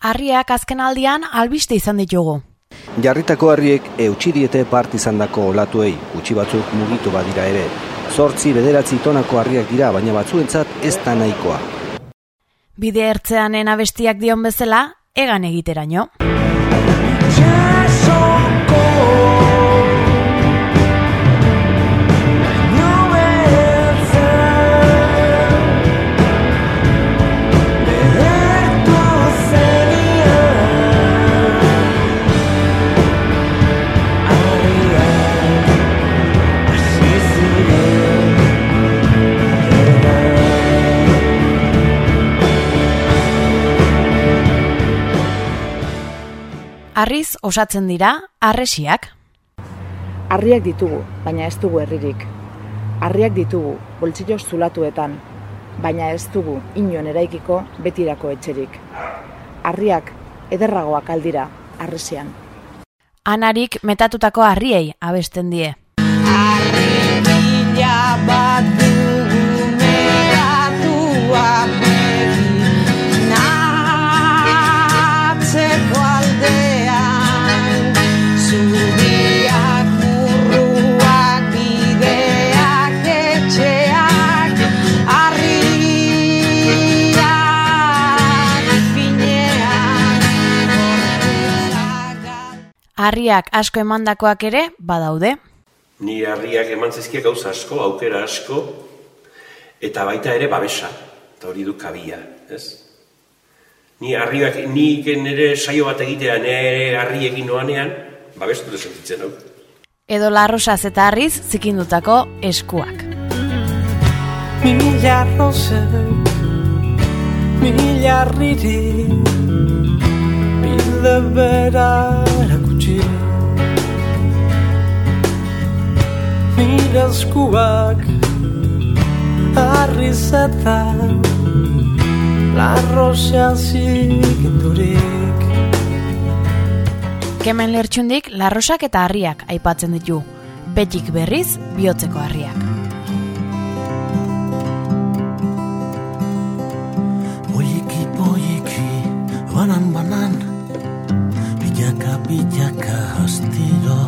Harriak azken aldian albiste izan ditugu. Jarritako harriek eutxi diete part izandako olatuei, gutxi batzuk mugitu badira ere. Zortzi bederatzi tonako harriak dira, baina batzuentzat ez da nahikoa. Bide ertzeanen abestiak dion bezala, egan egiteraino. Harriz osatzen dira harresiak. Harriak ditugu, baina ez dugu herririk. Harriak ditugu, boltsillo zulatuetan, baina ez dugu inon eraikiko betirako etxerik. Harriak ederragoak aldira harresian. Anarik metatutako harriei abesten die. Arribila bat Harriak asko emandakoak ere badaude. Ni harriak eman zizkiak gauza asko, aukera asko, eta baita ere babesa, eta hori du kabia, ez? Ni harriak, nik nire saio bat egitea nire harriekin noanean, babestu sentitzen hau. Edo larrosaz eta harriz zikindutako eskuak. Mila rosa, mila riri, bide bera Mila eskuak, harriz eta larrosa zikindurik. Kemen lertxundik larrosak eta harriak aipatzen ditu. Betik berriz bihotzeko harriak. Poliki, poliki, banan, banan Bilaka, bilaka, astiro,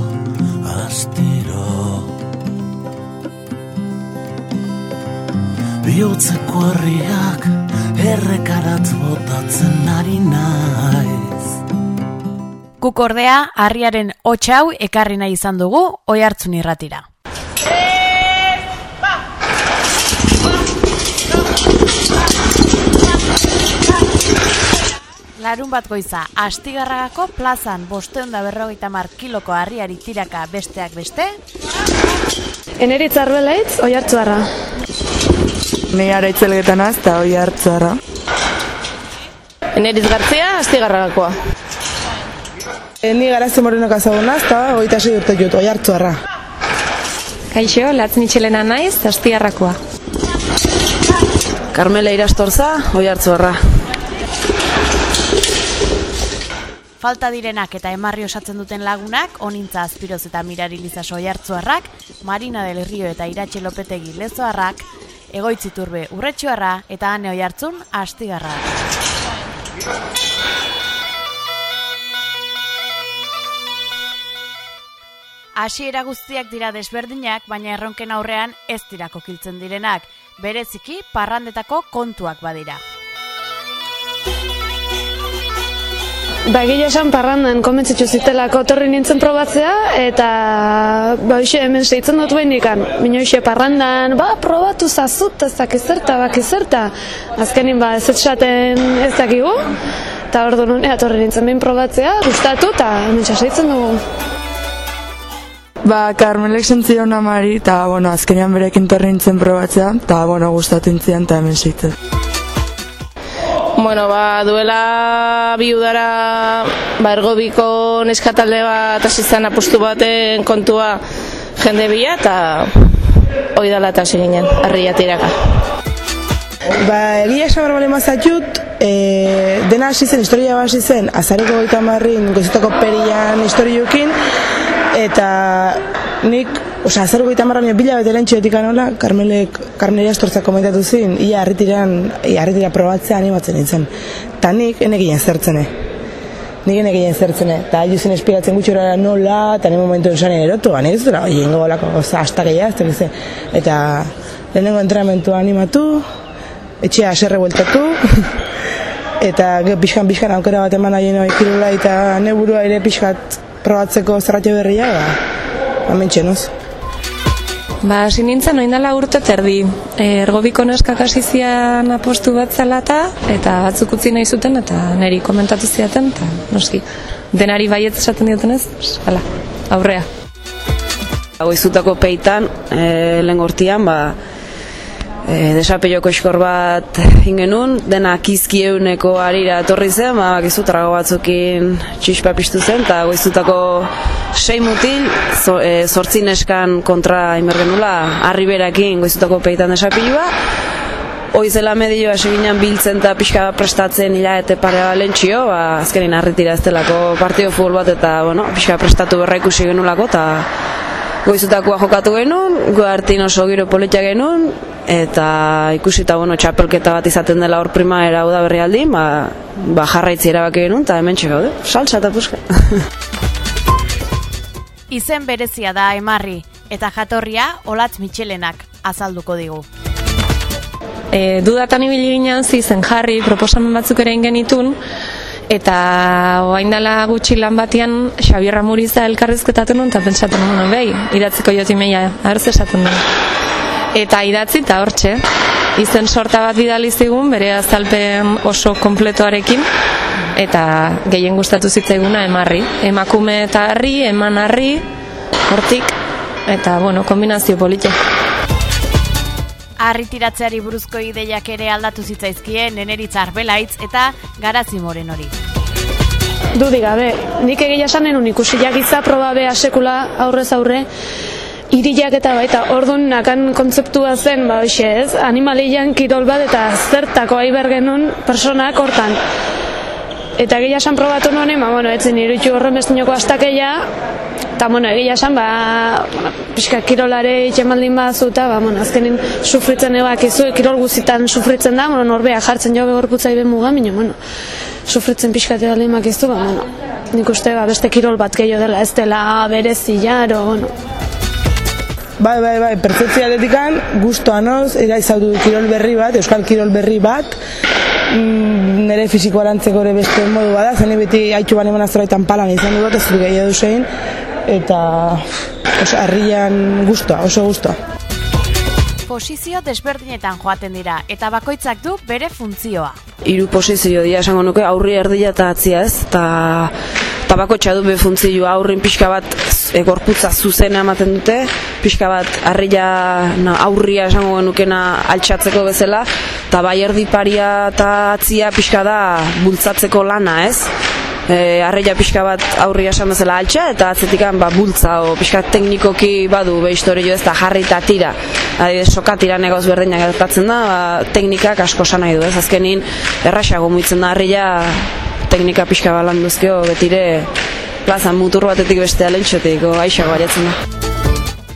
astiro Bihotzeko herriak errekarat botatzen ari naiz Guk ordea harriaren hotxau ekarri nahi izan dugu oi hartzun irratira. Larun bat goiza, astigarragako plazan bosteun da berrogeita mar kiloko harriari tiraka besteak beste, Eneritz arbelaitz, oi hartzuarra. Ni ara itzelgetan az, eta hoi hartzara. Eneritz gartzia, astigarragakoa. E, ni garazte morenok azaguna, eta hogeita sei urte jut, oi hartzuarra. Kaixo, latz mitxelena naiz, astigarrakoa. Carmela irastorza, oi hartzuarra. Falta direnak eta emarri osatzen duten lagunak, onintza azpiroz eta mirari lizaso oiartzuarrak, Marina del Rio eta Iratxe Lopetegi lezoarrak, egoitziturbe urretxuarra eta ane oiartzun astigarra. Hasiera guztiak dira desberdinak, baina erronken aurrean ez dira kokiltzen direnak, bereziki parrandetako kontuak badira. Ba, egia esan parrandan komentzitzu zitelako torri nintzen probatzea, eta ba, hoxe hemen seitzen dut behin ikan. Bino hoxe parrandan, ba, probatu zazut, ez dakizerta, bakizerta. Azkenin, ba, ez esaten ez dakigu, eta ordu nunea torri nintzen behin probatzea, gustatu, eta hemen seitzen dugu. Ba, Carmelek sentzion amari, eta, bueno, azkenean berekin torri nintzen probatzea, eta, bueno, gustatu intzian, eta hemen zeitzen. Bueno, ba, duela bi udara ba, ergobiko neskatalde bat hasi zen apustu baten kontua jende bila eta hoi dala eta ginen, harria tiraka. Ba, egia esan barbale mazatxut, e, dena hasi zen, historia hasi zen, azareko goita marrin, goizetako perian historiokin, eta nik, osea, azareko goita marra bila bete lehen txetik anola, Carmelek, Carmelia Astortza komentatu zin, ia harritiran, ia harritira probatzea animatzen nintzen. Ta nik, enegien zertzene. nik enek egin zertzene, eta aldu zen espiratzen gutxora nola, eta ni momentu esan erotu, ba, nik ez dut, jengo golako, oza, hasta gehiago, ez dakize. eta lehenengo entrenamentua animatu, etxea aserre bueltatu, eta gero pixkan pixkan aukera bat eman nahi noi kirula eta neburua ere pixkat probatzeko zerratio berria, ba, hemen txenoz. Ba, hasi nintzen oin dela urte terdi. E, ergobiko neskak hasi zian apostu bat zelata, eta batzuk utzi nahi zuten, eta niri komentatu ziaten, eta noski. Denari baiet esaten dioten ez, hala, aurrea. Goizutako peitan, e, lehen gortian, ba, e, desapeioko eskor bat ingenun, dena kizki euneko arira etorri zen, ba, gizu trago batzukin txispa piztu zen, eta goizutako sei mutil, zo, e, zortzi neskan kontra inbergenula, harri berakin goizutako peitan desapilua, Oizela medio hasi ginen biltzen eta pixka prestatzen ila eta pare balentxio, ba, azkenin arritira ez delako partio futbol bat eta bueno, pixka prestatu berra ikusi genulako eta goizutakoa jokatu genuen, goartin oso giro politia genuen, eta ikusita bueno, txapelketa bat izaten dela hor primavera uda berri aldin, ba, ba jarraitzi erabaki genuen, eta hemen gaude, saltza eta puska. Izen berezia da emarri, eta jatorria olatz mitxelenak azalduko digu. E, dudatan ibili ginen zizen jarri proposamen batzuk ere genitun, eta oain dela gutxi lan batian Xabier Ramuriza elkarrizketatu nun, eta pentsatzen nun, behi, idatziko joti meia, ahertz esaten duen. Eta idatzi eta hortxe, izen sorta bat bidali zigun, bere azalpen oso kompletoarekin, eta gehien gustatu zitzaiguna emarri. Emakume eta harri, eman harri, hortik, eta bueno, kombinazio politia. Arritiratzeari buruzko ideiak ere aldatu zitzaizkie neneritz arbelaitz eta garazi moren hori. Dudi gabe, nik egia esanen un ikusi jakiza proba bea sekula aurrez aurre, iriak eta baita ordun nakan kontzeptua zen, ba hoxe ez, animalian kirol bat eta zertako aiber genuen personak hortan. Eta egia esan probatu nuen, ba, bueno, etzen irutu horren bestinoko astakeia, eta, bueno, egia esan, ba, bueno, pixka kirolare itxemaldin bat zuta, ba, bueno, azkenin sufritzen ebak izu, kirol guzitan sufritzen da, bueno, norbea jartzen jo begorputza iben muga, minio, bueno, sufritzen pixka eta aldin izu, ba, bueno, nik uste, ba, beste kirol bat gehiago dela, ez dela berezi jaro, bueno, Bai, bai, bai, pertsepzio atletikan, gustoa noz, era kirol berri bat, euskal kirol berri bat, mm, nire fisiko arantzeko ere beste modu bada, zen beti haitxu bani monaztroetan palan izan dut, ez dut gehiago zein, eta oso, arrian gustoa, oso gustoa. Posizio desberdinetan joaten dira, eta bakoitzak du bere funtzioa. Hiru posizio dira esango nuke, aurri erdila eta atzia ez, eta tabako txadu be funtzioa aurrin pixka bat e, gorputza zuzena ematen dute, pixka bat harria na, aurria esango genukena altxatzeko bezala, eta bai erdi paria eta atzia pixka da bultzatzeko lana ez, e, arreia pixka bat aurria esan bezala altxa eta atzetikan ba, bultza o pixka teknikoki badu be historio ez da jarri eta tira. Adibidez sokatira negoz berdinak gertatzen da ba, teknikak asko esan nahi du ez? Azkenin erraxago muitzen da arreia teknika pixka balan duzkio betire plazan mutur batetik beste alentxotik o aixago bariatzen da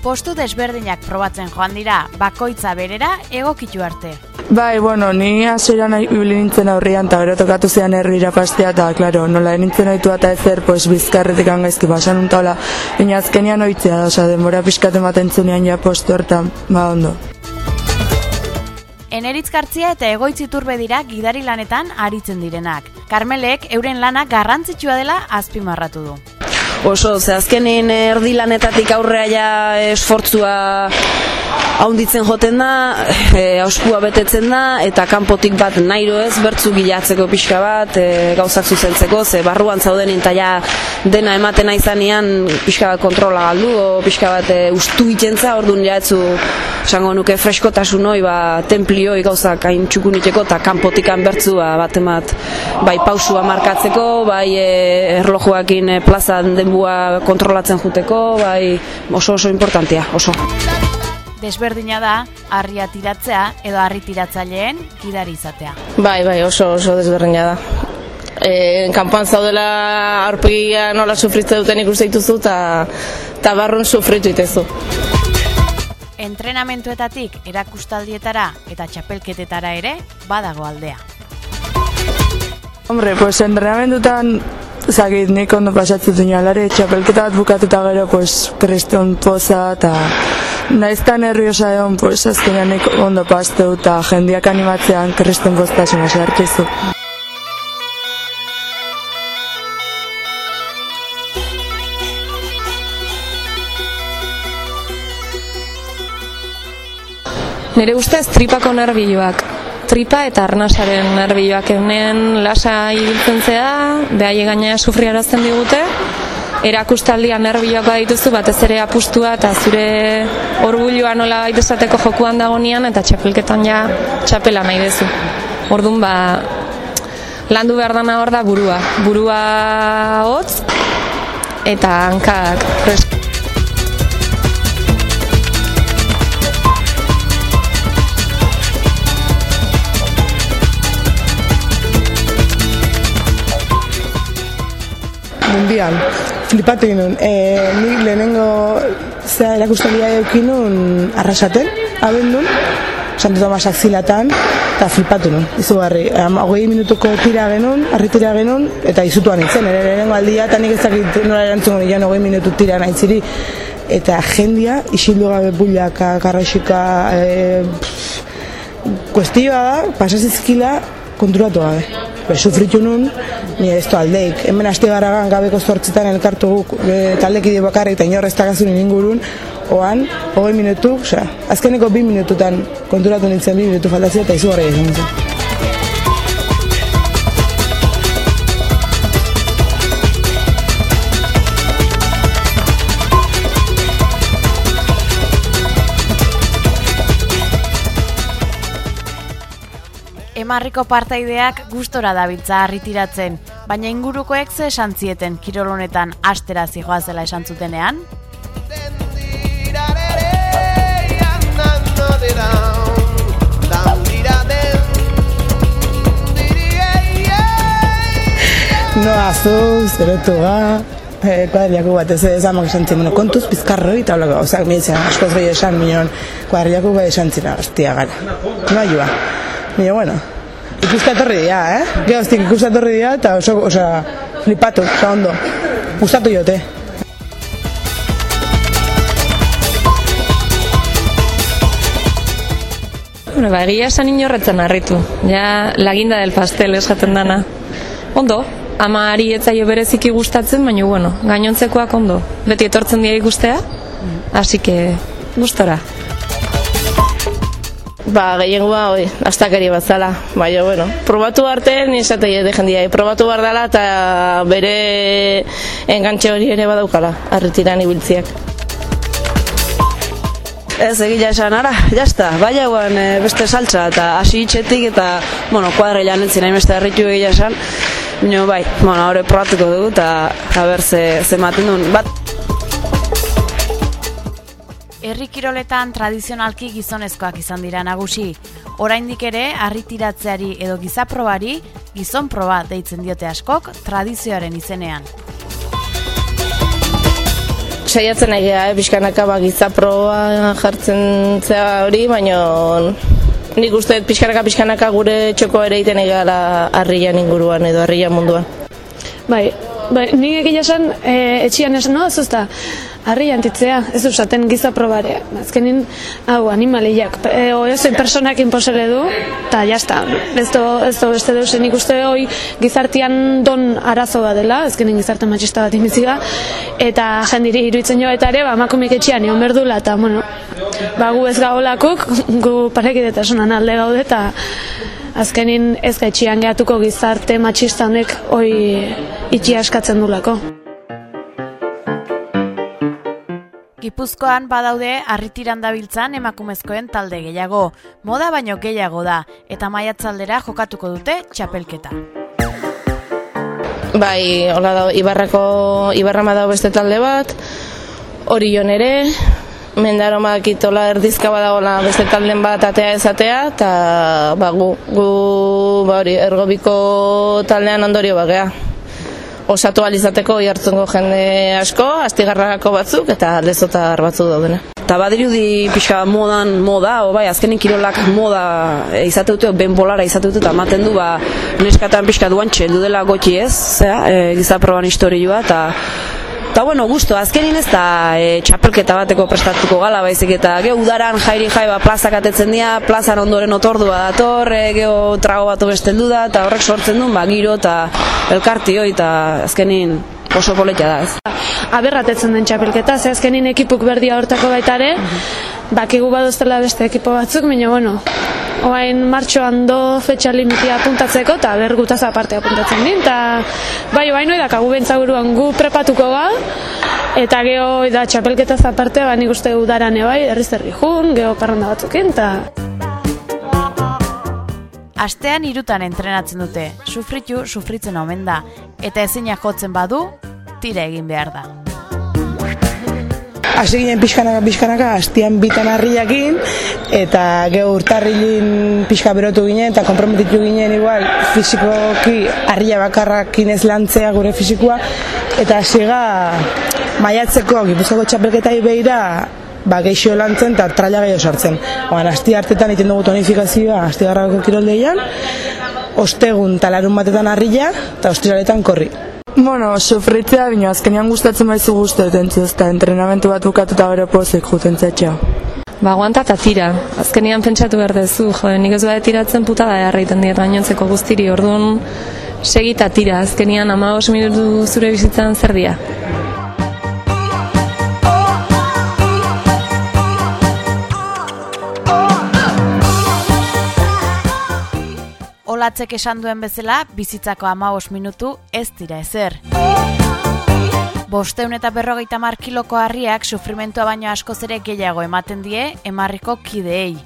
Postu desberdinak probatzen joan dira, bakoitza berera egokitu arte. Bai, bueno, ni hasieran ibili nintzen aurrian eta gero tokatu zian herri irapastea eta, klaro, nola nintzen oitu eta ezer, pues, bizkarretik angaizki basan untaola, baina azkenian oitzea da, oza, denbora pixkat ematen zunean ja postu hortan, ba, ondo. Eneritzkartzia eta egoitziturbe dira gidari lanetan aritzen direnak. Karmelek euren lana garrantzitsua dela azpimarratu du. Oso, ze azkenin erdi lanetatik aurrea ja esfortzua haunditzen joten da, e, auskua betetzen da, eta kanpotik bat nairo ez, bertzu gilatzeko pixka bat, e, gauzak zuzentzeko, ze barruan zauden eta ja dena ematen aizanean pixka bat kontrola galdu, o pixka bat e, ustu itentza, orduan ja etzu, esango nuke freskotasun hoi, ba, templioi gauzak hain txukuniteko, eta kanpotikan bertzu ba, bat emat, bai pausua markatzeko, bai e, erlojuakin plazan denbua kontrolatzen juteko, bai oso oso importantea, oso desberdina da harria tiratzea edo harri tiratzaileen gidari izatea. Bai, bai, oso oso desberdina da. E, kanpoan zaudela aurpegia nola sufritze duten ikuste dituzu eta ta barrun sufritu itezu. Entrenamentuetatik erakustaldietara eta txapelketetara ere badago aldea. Hombre, pues entrenamentutan zagit nik ondo pasatzen duen alare, txapelketa bat bukatuta gero, pues, kriston poza, eta naiztan herriosa egon, pues, azkenean nik ondo pastu, eta jendiak animatzean kriston postasuna sartizu. Nire ustez tripako nerbiloak. Tripa eta arnasaren nerbiloak eunen lasa ibiltzen zea, behaie gaina sufriarazten digute, erakustaldia nerbiloak badituzu batez ere apustua eta zure orgulloa nola baita esateko jokuan dagonean eta txapelketan ja txapela nahi dezu. Orduan ba, landu behar dana hor da burua. Burua hotz eta hankak fresko. Mundial. Flipatu egin nun. E, nik lehenengo zera erakustalia eukin nun arrasaten, abendun, Santo Tomasak zilatan, eta flipatu nun. Um, hogei minutuko tira genuen, arri tira genuen, eta izutuan itzen, ere lehenengo aldia, eta nik ezakit nola erantzun gure hogei minutu tira nahitziri. Eta jendia, isildu gabe bullaka, karraxika, e, kuestioa da, pasazizkila konturatu gabe. Be, sufritu nun, ni ez aldeik. Hemen aste garagan gabeko zortzitan elkartu guk e, taldekide bakarrik eta inorrez tagazun ingurun, oan, hogei minutu, osea, azkeneko bi minututan konturatu nintzen bi minutu faltatzea eta izugarri izan zen. Emarriko partaideak gustora dabiltza harritiratzen, baina ingurukoek ze esan zieten kirol honetan astera zijoazela esan zutenean? No, azu, zeretu ga, eh, kuadriako bat ez ez amak esan ziren, bueno, kontuz pizkarroi eta holako, ozak, mitzen, askoz gehi esan, minon, kuadriako bat esan ziren, hostia, gara. No ayua. Baina, bueno, ikusta etorri dira, eh? Gero, hostia, ikusta etorri dira, eta oso, osea, flipatu, oza, ondo. Gustatu jote. Bueno, ba, egia esan inorretzen harritu. Ja, laginda del pastel esaten dana. Ondo, ama ari etzaio bereziki gustatzen, baina bueno, gainontzekoak ondo. Beti etortzen dira ikustea, así que gustora. Ba, gehiengoa, oi, astakeri bat zala. Baina, bueno, probatu arte, ni esatei de jendia, probatu behar dela eta bere engantxe hori ere badaukala, arritiran ibiltziak. Ez egila esan, ara, jazta, bai hauan e, beste saltza eta hasi itxetik eta, bueno, kuadre lan entzin hain beste harritu egila esan. Baina, bai, bueno, hori probatuko dugu eta haber ze, ze maten duen. Bat, Herri kiroletan tradizionalki gizonezkoak izan dira nagusi. Oraindik ere, harritiratzeari edo gizaprobari, gizon proba deitzen diote askok tradizioaren izenean. Saiatzen nahi gara, eh, pixkanaka ba, gizaproa jartzen zea hori, baina nik uste dut pixkanaka pixkanaka gure txoko ere iten egala harrian inguruan edo harrian munduan. Bai, bai, nik egia esan, e, etxian esan, no, ez da, harri antitzea, ez du esaten giza probarea. Azkenin, hau, animaliak, e, oiozen personak inposele du, eta jazta, ez do, ez do beste deusen ikuste hoi gizartian don arazo bat dela, azkenin gizarte matxista bat imiziga, eta jendiri iruditzen jo eta ere, ba, makumik etxian egon berdula, eta, bueno, ba, gu ez gaolakuk, gu parekidetasunan alde gaude, eta azkenin ez gaitxian gehatuko gizarte matxista honek hoi itxi askatzen dulako. Gipuzkoan badaude harritiran dabiltzan emakumezkoen talde gehiago. Moda baino gehiago da, eta maiatzaldera jokatuko dute txapelketa. Bai, hola da, Ibarrako, Ibarra dago beste talde bat, Orion ere, Mendaro makitola erdizka badagoela beste talden bat atea ezatea, eta ba, gu, gu ba, hori, ergobiko taldean ondorio bagea. Osatu alizateko jartzungo jende asko, astigarrako batzuk eta lezotar batzuk daudena. Eta badirudi pixka modan, moda, o bai, azkenin kirolak moda izate dute, ben bolara izate dute, eta ematen du, ba, neskatan pixka duantxe, dudela goti ez, zera, e, gizaproban historioa, eta Eta bueno, gusto, azkenin ez da e, txapelketa bateko prestatuko gala baizik eta ge udaran jairi jai ba plazak atetzen dira, plazan ondoren otordua dator, e, geho trago bat besteldu da, eta horrek sortzen du, ba, giro eta elkarti hoi, eta azkenin oso poletia da ez. aberratetzen den txapelketa, ze azkenin ekipuk berdia hortako baitare, bakigu badoztela beste ekipo batzuk, baina bueno, oain martxoan do fetxa limitia apuntatzeko, eta bergutaz aparte apuntatzen din, eta bai, oain hori dakagu bentzaguruan gu prepatuko ga, eta geho da txapelketaz aparte, ba, nik uste udaran bai, herriz herri jun, geho parranda batzukin, eta Astean irutan entrenatzen dute, sufritu sufritzen omen da, eta ezina jotzen badu, tira egin behar da. Hasi ginen pixkanaka, pixkanaka, hastian bitan harriakin, eta geho urtarrilin pixka berotu ginen, eta komprometitu ginen igual, fizikoki harria bakarrakin ez lantzea gure fizikoa, eta hasiga maiatzeko gipuzako txapelketai behira, ba, geixo lantzen eta traila gehiago sartzen. Oan, asti hartetan egiten dugu tonifikazioa, asti garrako kiroldeian, ostegun talarun batetan harria, eta ostiraletan korri. Bueno, sufritzea, bino azkenean gustatzen baizu guztu etentzu, ezta entrenamentu bat bukatu eta bere pozik juten zetxea. Ba, aguanta eta tira. Azkenean pentsatu behar dezu, jo, nik ez bada tiratzen puta da erraiten diet gainontzeko guztiri, orduan segita tira, azkenean ama minutu zure bizitzan zer dia. Olatzek esan duen bezala, bizitzako amabos minutu ez dira ezer. Bosteun eta berrogeita mar kiloko harriak sufrimentua baino askoz ere gehiago ematen die emarriko kideei.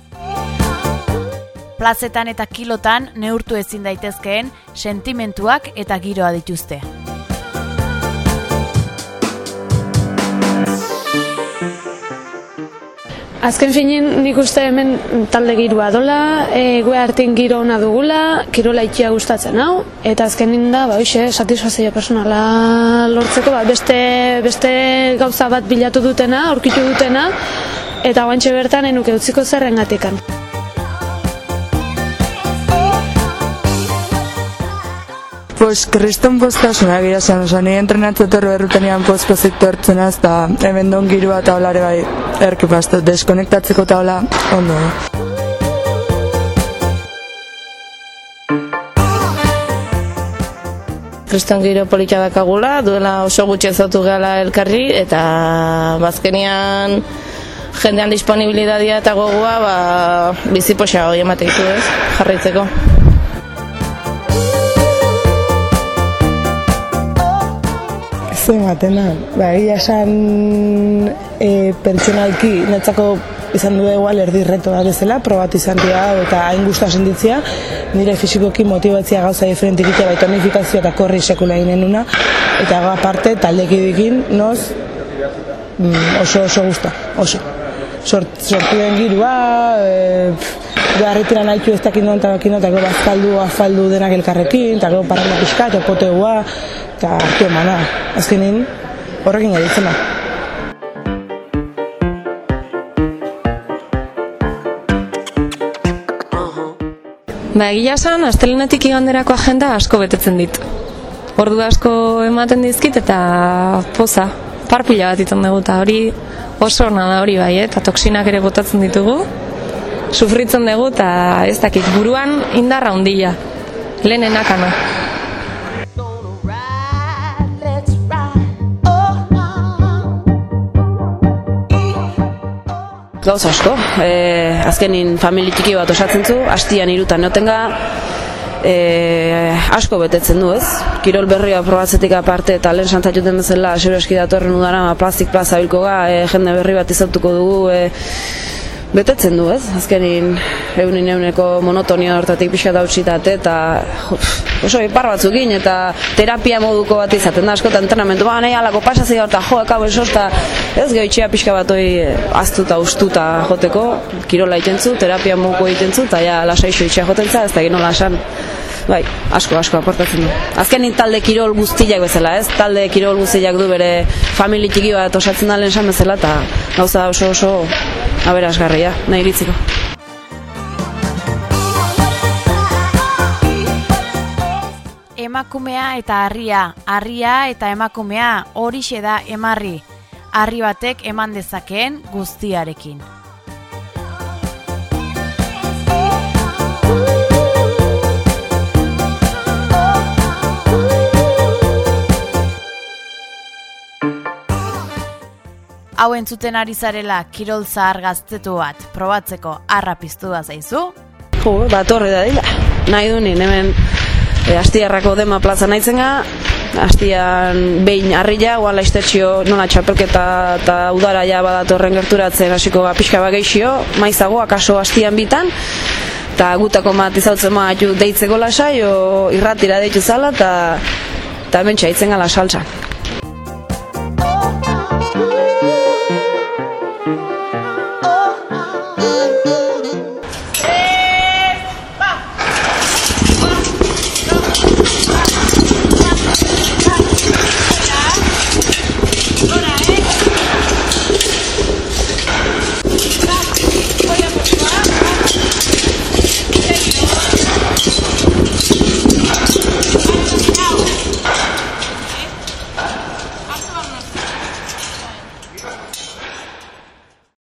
Plazetan eta kilotan neurtu ezin daitezkeen sentimentuak eta giroa dituzte. Azken finin nik uste hemen talde girua dola, e, gue hartin giro ona dugula, kirola itxia gustatzen hau, eta azkenin da, ba, hoxe, satisfazio personala lortzeko, ba, beste, beste gauza bat bilatu dutena, aurkitu dutena, eta guantxe bertan enuke utziko zerren Pues, kriston postasuna gira zen, oza, nire entrenatzen torro errutenian pospozik tortzen az, eta hemen don girua eta bai, erki pasto, deskonektatzeko eta ondo. Kriston giro polita dakagula, duela oso gutxi ezautu gehala elkarri, eta bazkenian jendean disponibilidadia eta gogoa ba, bizipoxa hori ematen ditu ez, jarraitzeko. Zer ematen da, ba, egia esan e, pertsonalki netzako izan du igual erdi reto da bezala, probatu izan hau eta hain gusta sentitzea, nire fisikoki motibatzia gauza diferentik itea bai tonifikazioa eta korri sekula eginen nuna, eta gaur aparte taldekidekin noz mm, oso oso gusta, oso. Sort, sortu den girua, e, beharretira nahitu ez dakit non eta dakit non, eta gero azkaldu, afaldu denak elkarrekin, eta gero parranda pixka, eta eta hartu emana. Azkenin, horrekin gaitzen da. Ba, egia esan, astelenetik iganderako agenda asko betetzen dit. Ordu asko ematen dizkit eta poza, parpila bat iten dugu, eta hori oso ona da hori bai, eh? eta toksinak ere botatzen ditugu. Sufritzen dugu eta ez dakit, buruan indarra handia. Lehenenakana. Gauz asko, e, azkenin famili txiki bat osatzen zu, hastian irutan notenga, e, asko betetzen du ez. Kirol berria probatzetik aparte eta lehen santatuten bezala, asero eski datorren udara, ma plastik plaza bilko ga, e, jende berri bat izautuko dugu, e, betetzen du ez, azkenin eunin euneko monotonia hortatik pixka dautsitate eta jo, oso ipar batzukin eta terapia moduko bat izaten da askotan entrenamentu, ba, nahi alako pasazio eta jo, ekau esosta, ez pixka bat hoi aztuta ustuta joteko, kirola itentzu, terapia moduko itentzu, eta ja lasaixo itxea jotentza, ez da gino lasan bai, asko, asko aportatzen du. Azkenin talde kirol guztiak bezala, ez? Talde kirol guztiak du bere famili txiki bat osatzen da lehen esan bezala, eta gauza oso oso aberasgarria, nahi iritziko. Emakumea eta harria, harria eta emakumea horixe da emarri. Harri batek eman dezakeen guztiarekin. Hau entzuten ari zarela kirol zahar gaztetu bat probatzeko harra piztu da zaizu? Jo, ba, torre da dila. Nahi du hemen e, astiarrako dema plaza nahitzen ga, astian behin harrila, oan laiztetxio nola txapelketa eta udara ja badatorren gerturatzen hasiko ga pixka bat geixio, maizago, akaso astian bitan, eta gutako mat izautzen ma deitzeko lasai, o irratira deitu zala, eta eta hemen txaitzen gala saltza.